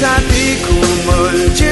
hatiku mencintai